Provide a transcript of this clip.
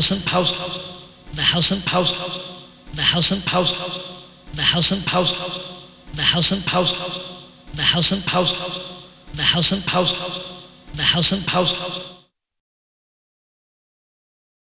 house and house house the house and house house the house and house house the house and house house the house and house house the house and house house the house and house house the house and house house